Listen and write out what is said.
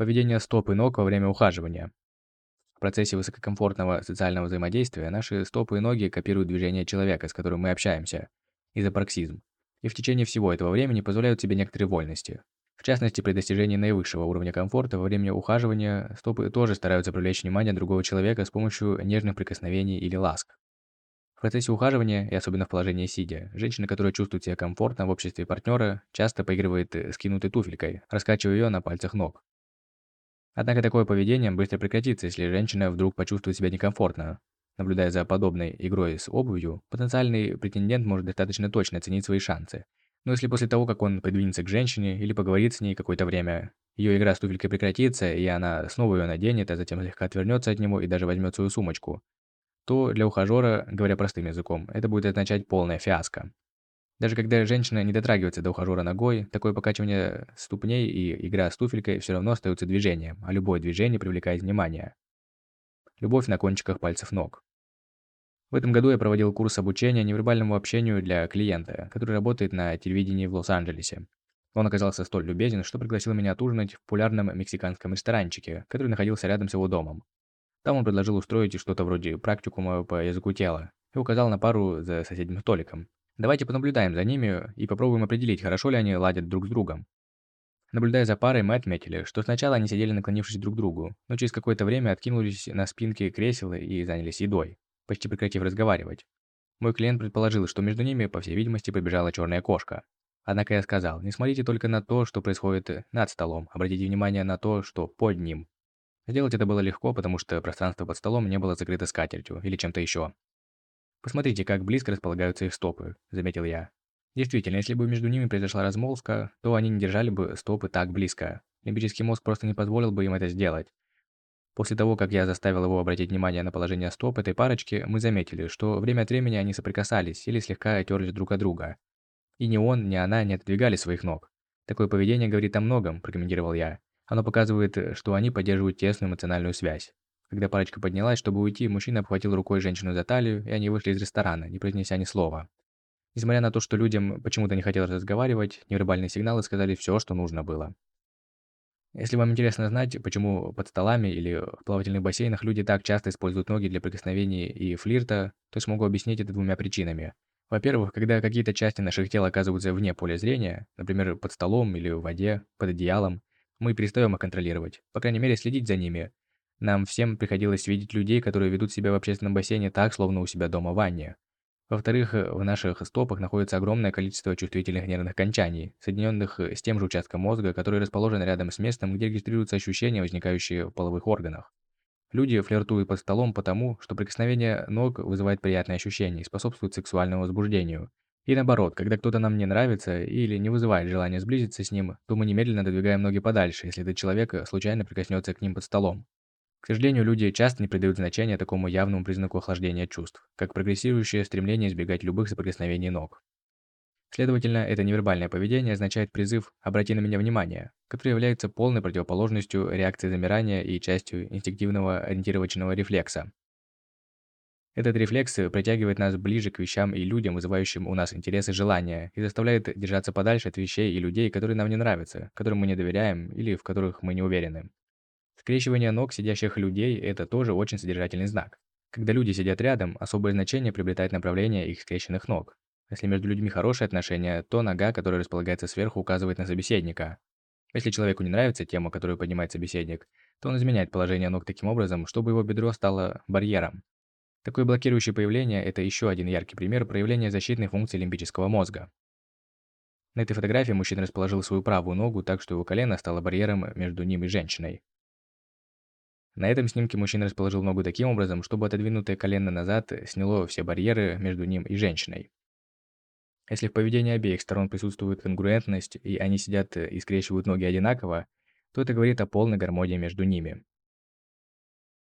Поведение стоп и ног во время ухаживания. В процессе высококомфортного социального взаимодействия наши стопы и ноги копируют движение человека, с которым мы общаемся, изопарксизм, и в течение всего этого времени позволяют себе некоторые вольности. В частности, при достижении наивысшего уровня комфорта во время ухаживания стопы тоже стараются привлечь внимание другого человека с помощью нежных прикосновений или ласк. В процессе ухаживания, и особенно в положении сидя, женщина, которая чувствует себя комфортно в обществе партнера, часто поигрывает скинутой туфелькой, раскачивая ее на пальцах ног. Однако такое поведение быстро прекратится, если женщина вдруг почувствует себя некомфортно. Наблюдая за подобной игрой с обувью, потенциальный претендент может достаточно точно оценить свои шансы. Но если после того, как он подвинется к женщине или поговорит с ней какое-то время, ее игра с туфелькой прекратится, и она снова ее наденет, а затем слегка отвернется от него и даже возьмет свою сумочку, то для ухажера, говоря простым языком, это будет означать полное фиаско. Даже когда женщина не дотрагивается до ухажера ногой, такое покачивание ступней и игра с туфелькой все равно остаются движением, а любое движение привлекает внимание. Любовь на кончиках пальцев ног. В этом году я проводил курс обучения невербальному общению для клиента, который работает на телевидении в Лос-Анджелесе. Он оказался столь любезен, что пригласил меня отужинать в популярном мексиканском ресторанчике, который находился рядом с его домом. Там он предложил устроить что-то вроде практикума по языку тела и указал на пару за соседним столиком. Давайте понаблюдаем за ними и попробуем определить, хорошо ли они ладят друг с другом. Наблюдая за парой, мы отметили, что сначала они сидели наклонившись друг к другу, но через какое-то время откинулись на спинки кресел и занялись едой, почти прекратив разговаривать. Мой клиент предположил, что между ними, по всей видимости, побежала черная кошка. Однако я сказал, не смотрите только на то, что происходит над столом, обратите внимание на то, что под ним. Сделать это было легко, потому что пространство под столом не было закрыто скатертью или чем-то еще. «Посмотрите, как близко располагаются их стопы», – заметил я. Действительно, если бы между ними произошла размолвка, то они не держали бы стопы так близко. Лимбический мозг просто не позволил бы им это сделать. После того, как я заставил его обратить внимание на положение стоп этой парочки, мы заметили, что время от времени они соприкасались или слегка терлись друг от друга. И ни он, ни она не отодвигали своих ног. Такое поведение говорит о многом, прокомментировал я. Оно показывает, что они поддерживают тесную эмоциональную связь. Когда парочка поднялась, чтобы уйти, мужчина обхватил рукой женщину за талию, и они вышли из ресторана, не произнеся ни слова. Несмотря на то, что людям почему-то не хотелось разговаривать, невербальные сигналы сказали все, что нужно было. Если вам интересно знать, почему под столами или в плавательных бассейнах люди так часто используют ноги для прикосновений и флирта, то смогу объяснить это двумя причинами. Во-первых, когда какие-то части наших тел оказываются вне поля зрения, например, под столом или в воде, под одеялом, мы перестаем их контролировать, по крайней мере следить за ними, нам всем приходилось видеть людей, которые ведут себя в общественном бассейне так, словно у себя дома в ванне. Во-вторых, в наших стопах находится огромное количество чувствительных нервных окончаний, соединенных с тем же участком мозга, который расположен рядом с местом, где регистрируются ощущения, возникающие в половых органах. Люди флиртуют под столом потому, что прикосновение ног вызывает приятные ощущения и способствует сексуальному возбуждению. И наоборот, когда кто-то нам не нравится или не вызывает желания сблизиться с ним, то мы немедленно додвигаем ноги подальше, если этот человек случайно прикоснется к ним под столом. К сожалению, люди часто не придают значения такому явному признаку охлаждения чувств, как прогрессирующее стремление избегать любых соприкосновений ног. Следовательно, это невербальное поведение означает призыв «обрати на меня внимание», который является полной противоположностью реакции замирания и частью инстинктивного ориентировочного рефлекса. Этот рефлекс притягивает нас ближе к вещам и людям, вызывающим у нас интерес и желания, и заставляет держаться подальше от вещей и людей, которые нам не нравятся, которым мы не доверяем или в которых мы не уверены. Скрещивание ног сидящих людей – это тоже очень содержательный знак. Когда люди сидят рядом, особое значение приобретает направление их скрещенных ног. Если между людьми хорошие отношения, то нога, которая располагается сверху, указывает на собеседника. Если человеку не нравится тема, которую поднимает собеседник, то он изменяет положение ног таким образом, чтобы его бедро стало барьером. Такое блокирующее появление – это еще один яркий пример проявления защитной функции лимбического мозга. На этой фотографии мужчина расположил свою правую ногу так, что его колено стало барьером между ним и женщиной. На этом снимке мужчина расположил ногу таким образом, чтобы отодвинутое колено назад сняло все барьеры между ним и женщиной. Если в поведении обеих сторон присутствует конгруентность, и они сидят и скрещивают ноги одинаково, то это говорит о полной гармонии между ними.